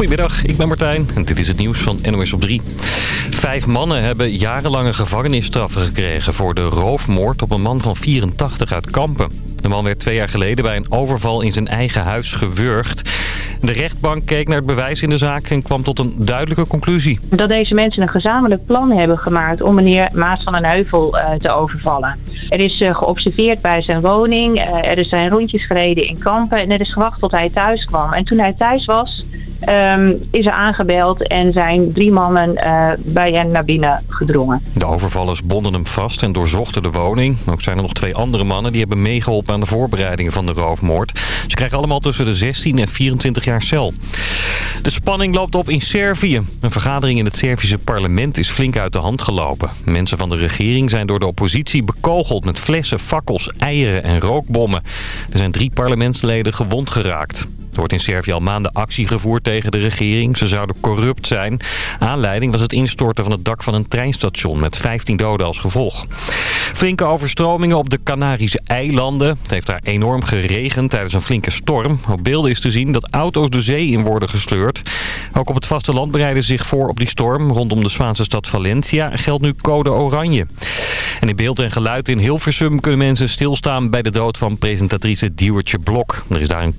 Goedemiddag, ik ben Martijn en dit is het nieuws van NOS op 3. Vijf mannen hebben jarenlange gevangenisstraffen gekregen... voor de roofmoord op een man van 84 uit Kampen. De man werd twee jaar geleden bij een overval in zijn eigen huis gewurgd. De rechtbank keek naar het bewijs in de zaak en kwam tot een duidelijke conclusie. Dat deze mensen een gezamenlijk plan hebben gemaakt om meneer Maas van den Heuvel uh, te overvallen. Er is uh, geobserveerd bij zijn woning, uh, er zijn rondjes gereden in kampen en er is gewacht tot hij thuis kwam. En toen hij thuis was, um, is er aangebeld en zijn drie mannen uh, bij hen naar binnen gedrongen. De overvallers bonden hem vast en doorzochten de woning. Ook zijn er nog twee andere mannen die hebben meegeholpen aan de voorbereidingen van de roofmoord. Ze krijgen allemaal tussen de 16 en 24 jaar cel. De spanning loopt op in Servië. Een vergadering in het Servische parlement is flink uit de hand gelopen. Mensen van de regering zijn door de oppositie bekogeld met flessen, fakkels, eieren en rookbommen. Er zijn drie parlementsleden gewond geraakt. Er wordt in Servië al maanden actie gevoerd tegen de regering. Ze zouden corrupt zijn. Aanleiding was het instorten van het dak van een treinstation met 15 doden als gevolg. Flinke overstromingen op de Canarische eilanden. Het heeft daar enorm geregend tijdens een flinke storm. Op beelden is te zien dat auto's de zee in worden gesleurd. Ook op het vasteland bereiden zich voor op die storm. Rondom de Spaanse stad Valencia geldt nu code oranje. En in beeld en geluid in Hilversum kunnen mensen stilstaan bij de dood van presentatrice Diewertje Blok. Er is daar een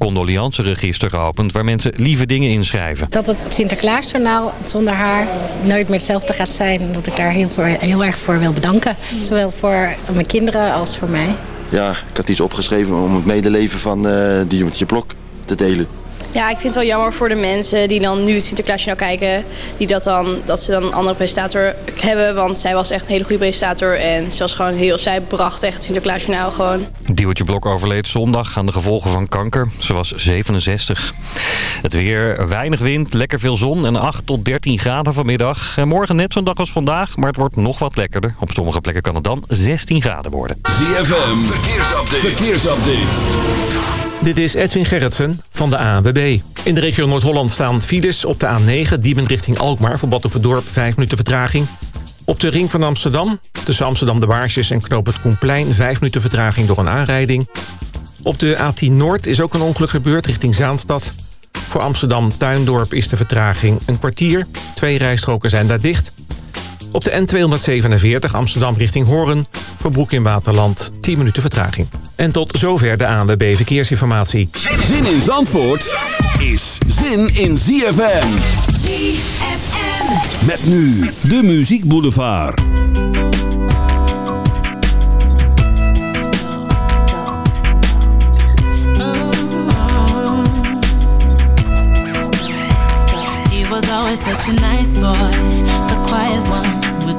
condoleanceregister geopend waar mensen lieve dingen inschrijven. Dat het Sinterklaasjournaal zonder haar nooit meer hetzelfde gaat zijn. Dat ik daar heel, voor, heel erg voor wil bedanken. Zowel voor mijn kinderen als voor mij. Ja, ik had iets opgeschreven om het medeleven van uh, Diewertje Blok te delen. Ja, ik vind het wel jammer voor de mensen die dan nu het Sinterklaasjournaal kijken. Die dat, dan, dat ze dan een andere presentator hebben. Want zij was echt een hele goede presentator. En ze was gewoon heel, zij bracht echt het Sinterklaasjournaal gewoon. Diewertje Blok overleed zondag aan de gevolgen van kanker. Ze was 67. Het weer, weinig wind, lekker veel zon en 8 tot 13 graden vanmiddag. En morgen net zo'n dag als vandaag, maar het wordt nog wat lekkerder. Op sommige plekken kan het dan 16 graden worden. ZFM, verkeersupdate. verkeersupdate. Dit is Edwin Gerritsen van de ANWB. In de regio Noord-Holland staan files op de A9, Diemen richting Alkmaar... voor Battenverdorp 5 minuten vertraging. Op de ring van Amsterdam, tussen Amsterdam de Baarsjes en Knoop het Koenplein... 5 minuten vertraging door een aanrijding. Op de A10 Noord is ook een ongeluk gebeurd richting Zaanstad. Voor Amsterdam Tuindorp is de vertraging een kwartier. Twee rijstroken zijn daar dicht... Op de N247 Amsterdam richting Hoorn. Voor Broek in Waterland 10 minuten vertraging. En tot zover de ANWB Verkeersinformatie. Zin in Zandvoort is zin in ZFM. ZFM. Met nu de Muziek Boulevard. always such a nice boy, the quiet one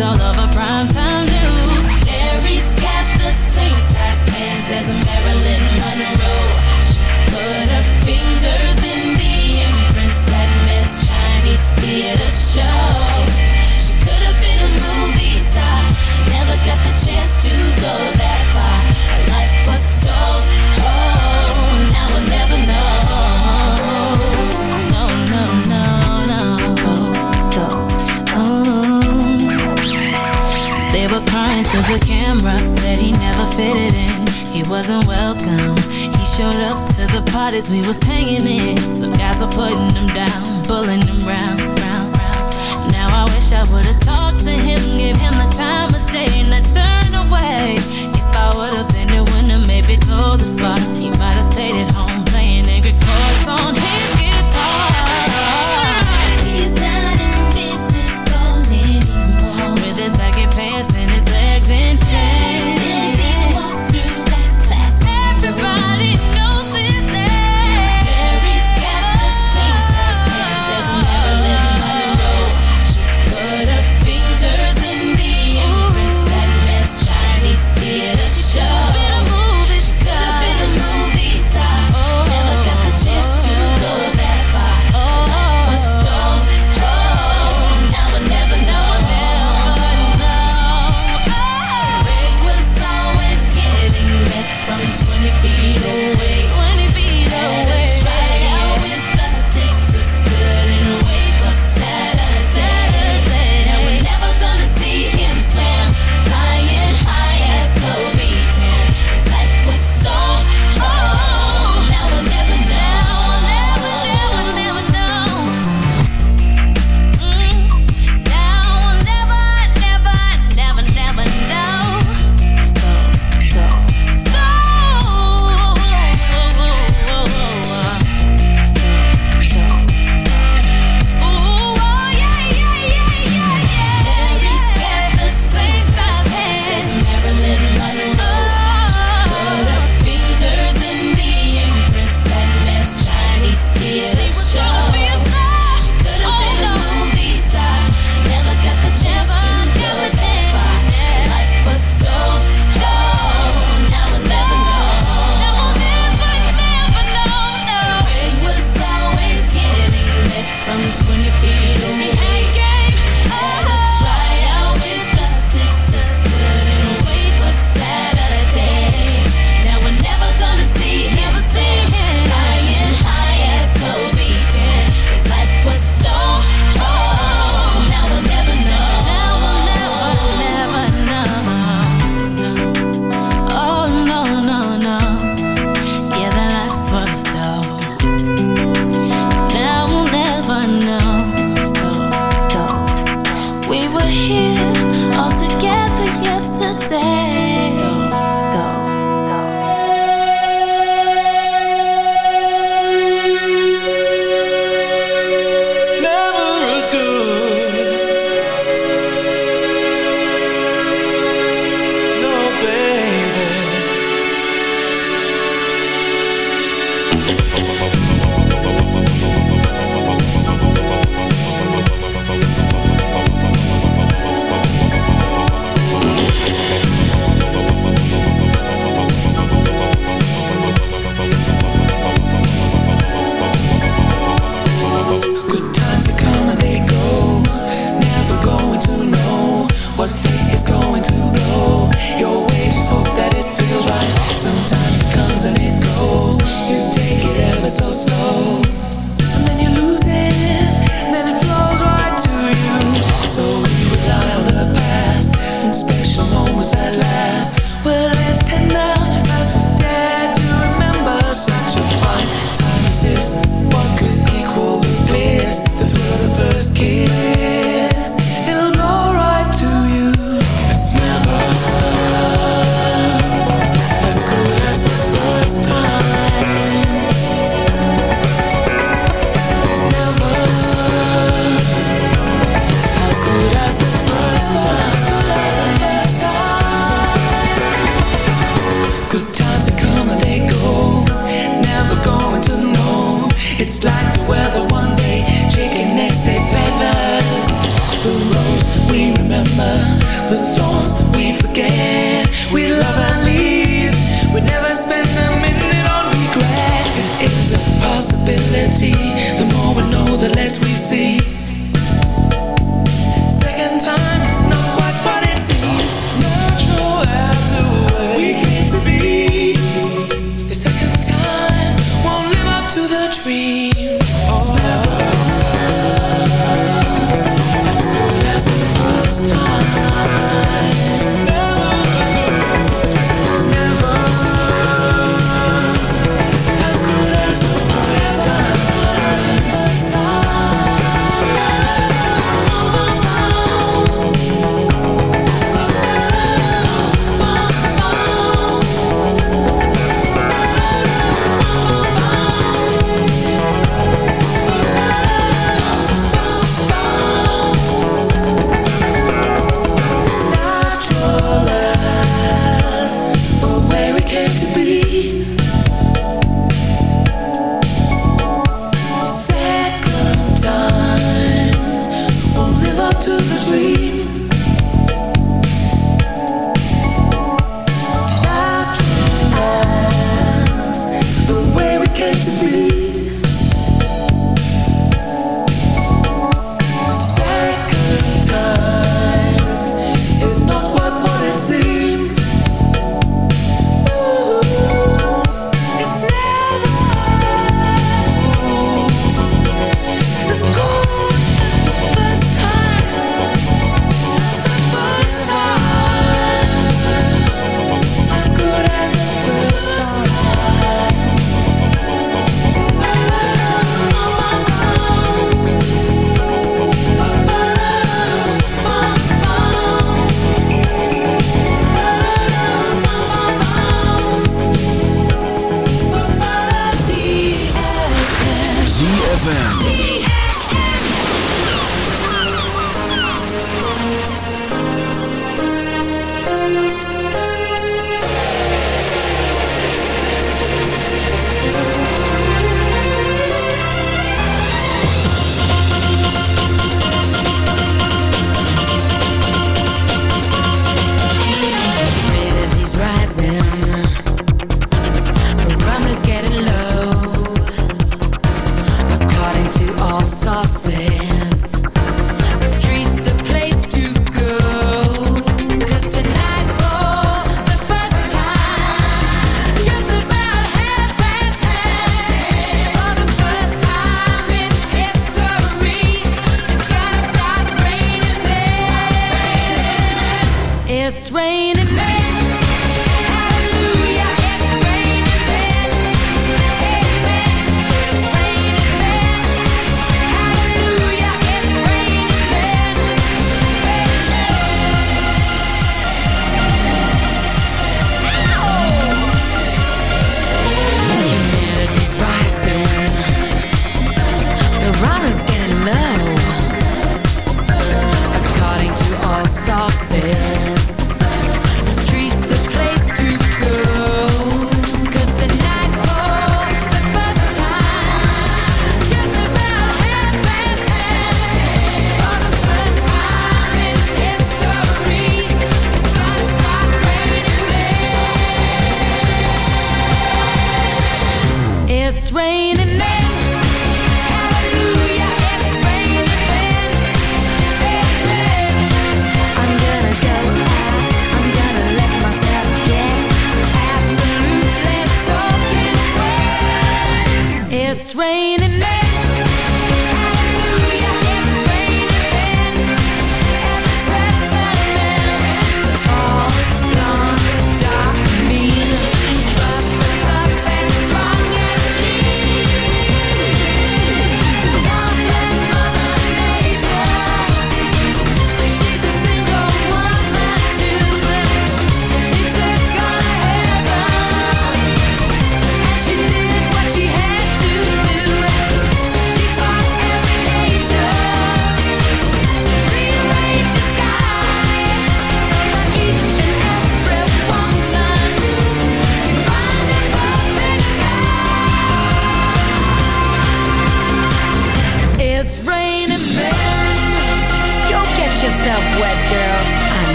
All over we were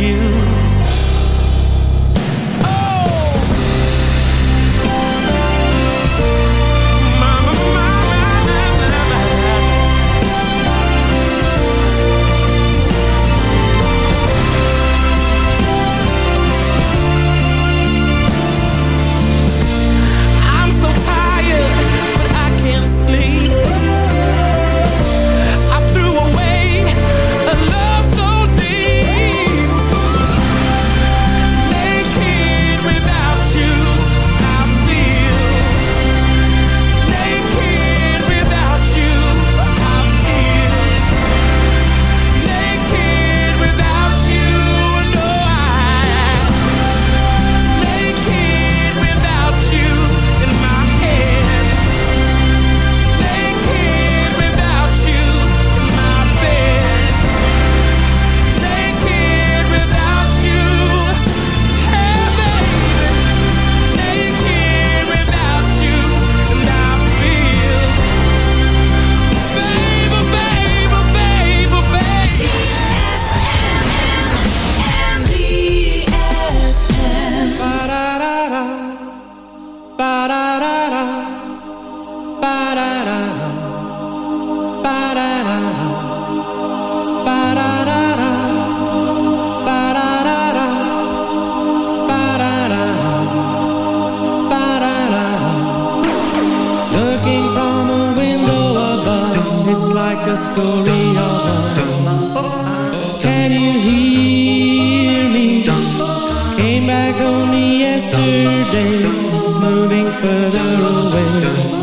you. further away.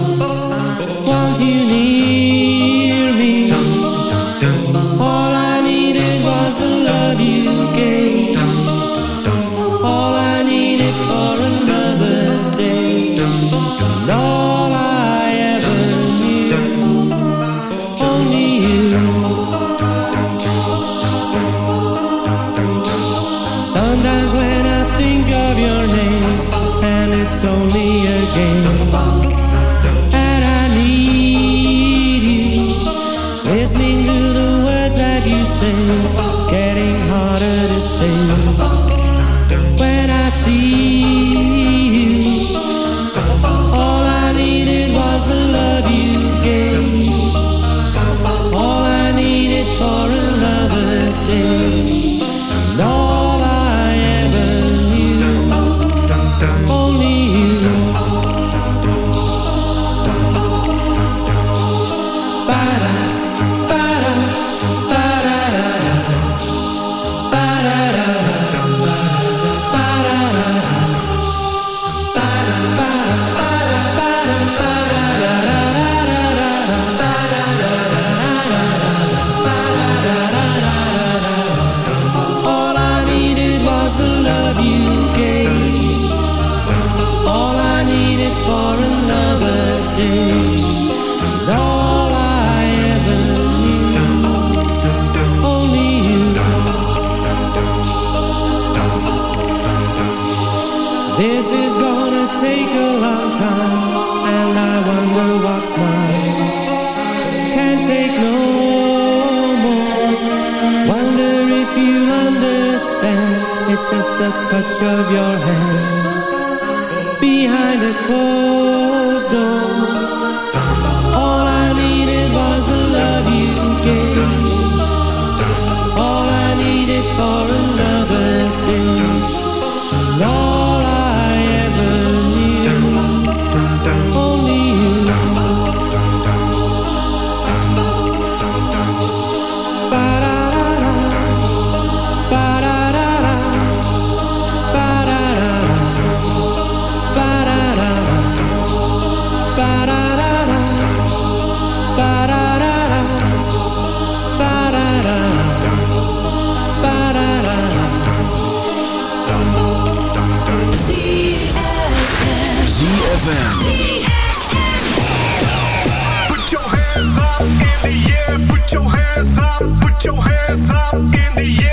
it's just the touch of your hand. Behind a closed door. Put your hands up in the air. Put your hands up. Put your hands up in the air.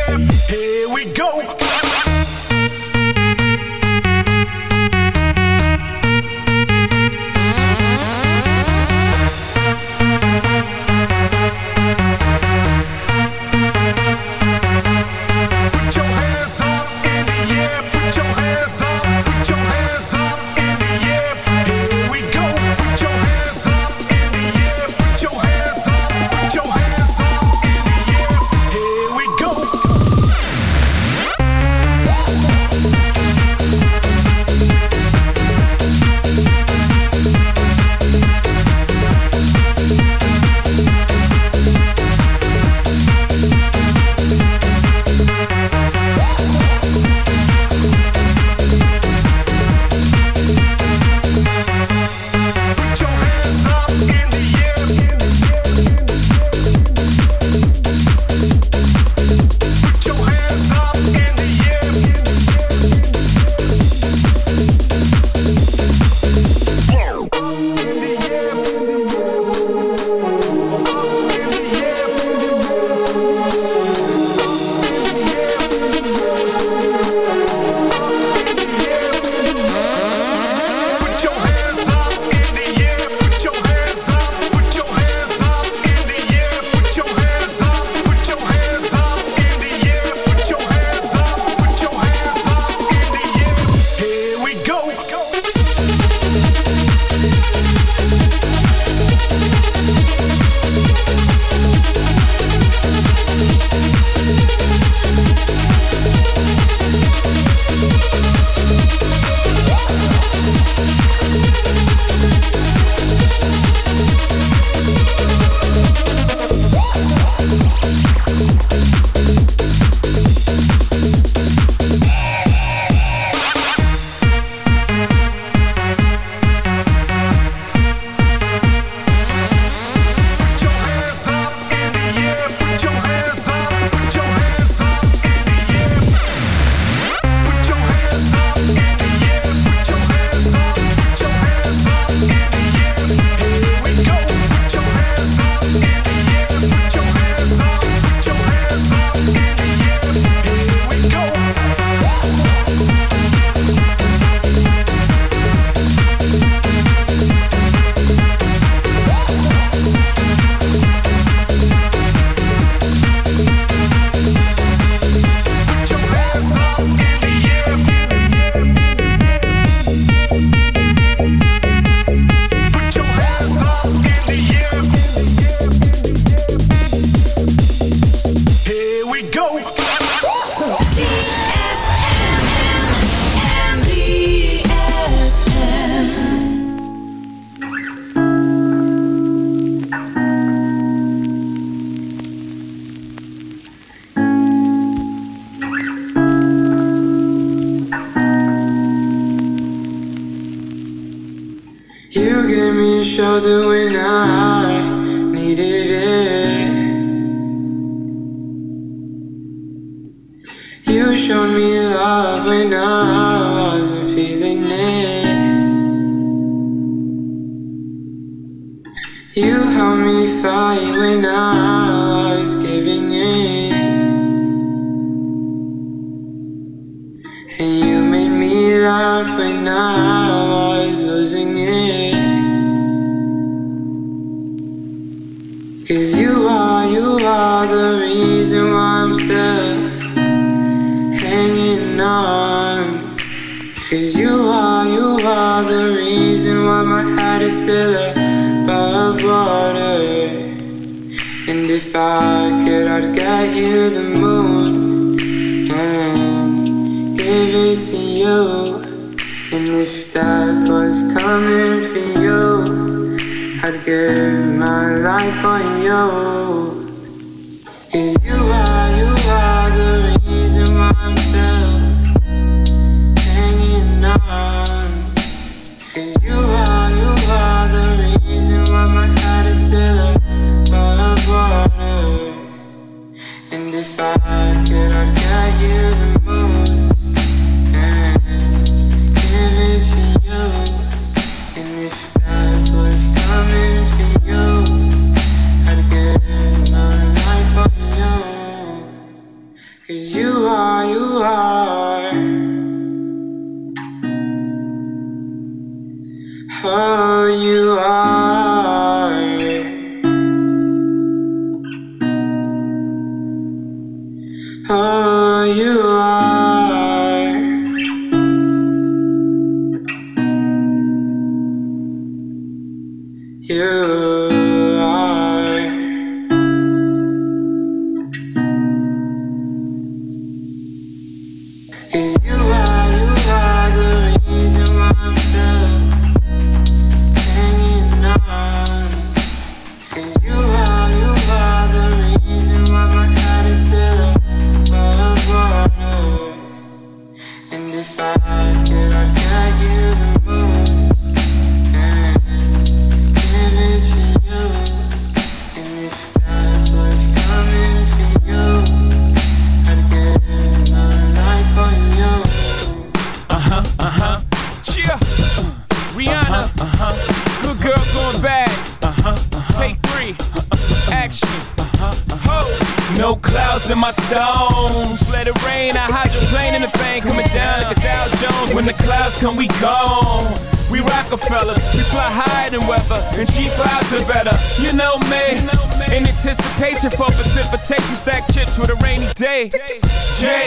J.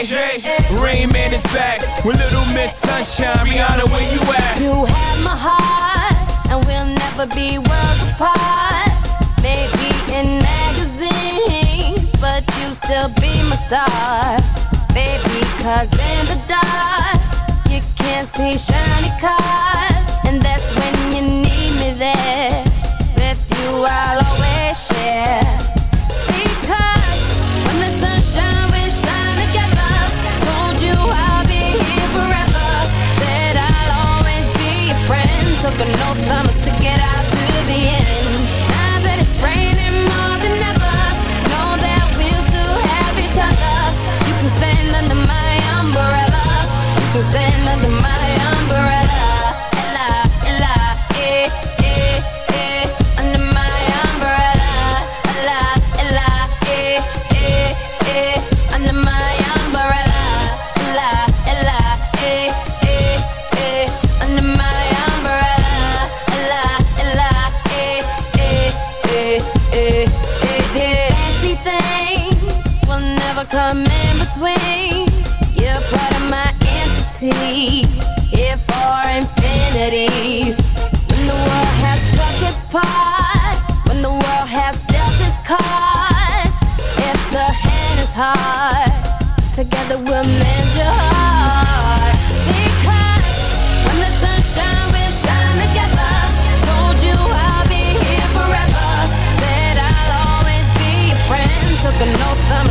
J. J. Rain Man is back with Little Miss Sunshine. Rihanna, where you at? You have my heart, and we'll never be worlds apart. Maybe in magazines, but you still be my star. Baby, cause in the dark, you can't see shiny cars. And that's when you need me there. With you, I'll always share. Because took an oath, I must stick out to the end. Now that it's raining more than ever, know that we'll still have each other. You can stand under my umbrella. You can stand remedy. When the world has took its part, when the world has dealt its cards, if the hand is hard, together we'll mend your heart. Because when the sunshine will shine together. Told you I'll be here forever. Said I'll always be your friend. Took an oath.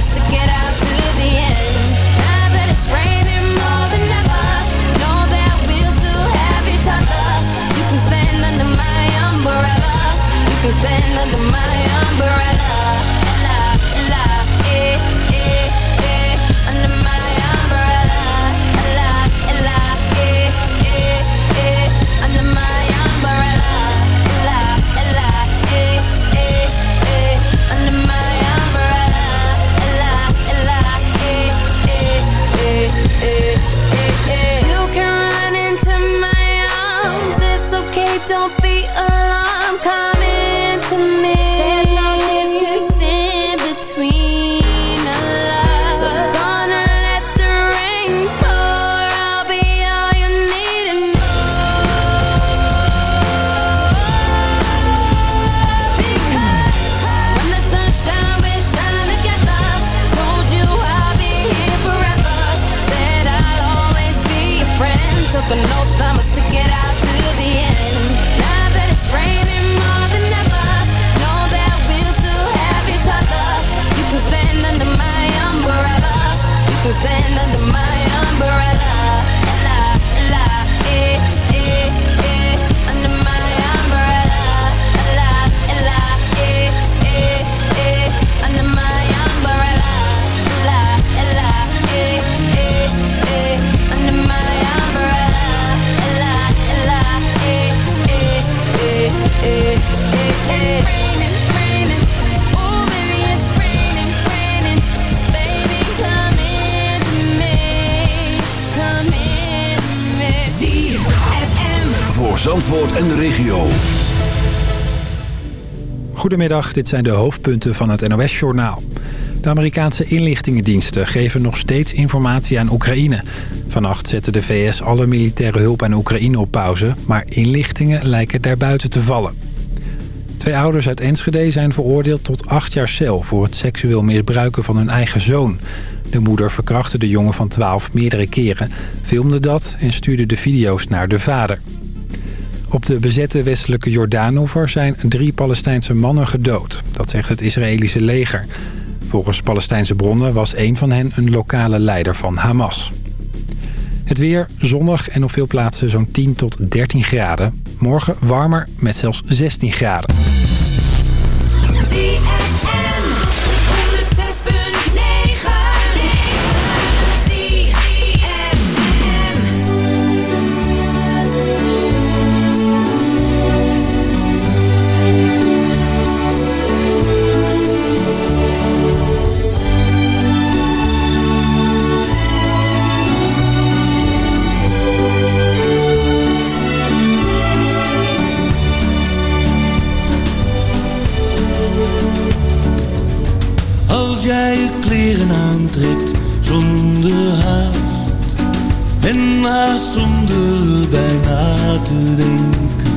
been under Dit zijn de hoofdpunten van het NOS-journaal. De Amerikaanse inlichtingendiensten geven nog steeds informatie aan Oekraïne. Vannacht zette de VS alle militaire hulp aan Oekraïne op pauze... maar inlichtingen lijken daarbuiten te vallen. Twee ouders uit Enschede zijn veroordeeld tot acht jaar cel... voor het seksueel misbruiken van hun eigen zoon. De moeder verkrachtte de jongen van 12 meerdere keren, filmde dat... en stuurde de video's naar de vader. Op de bezette westelijke Jordaanoever zijn drie Palestijnse mannen gedood. Dat zegt het Israëlische leger. Volgens Palestijnse bronnen was een van hen een lokale leider van Hamas. Het weer zonnig en op veel plaatsen zo'n 10 tot 13 graden. Morgen warmer met zelfs 16 graden. Zonder haast En haast zonder bijna te denken.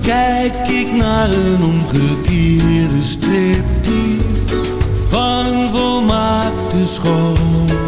Kijk ik naar een omgekeerde striptease. Van een volmaakte schoonheid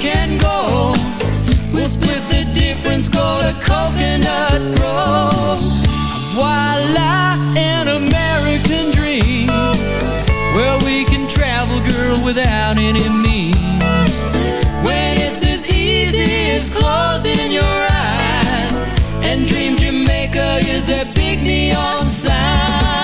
can go. We'll split the difference, call it coconut grove. Voila, an American dream. Where we can travel, girl, without any means. When it's as easy as closing your eyes. And Dream Jamaica is a big neon sign.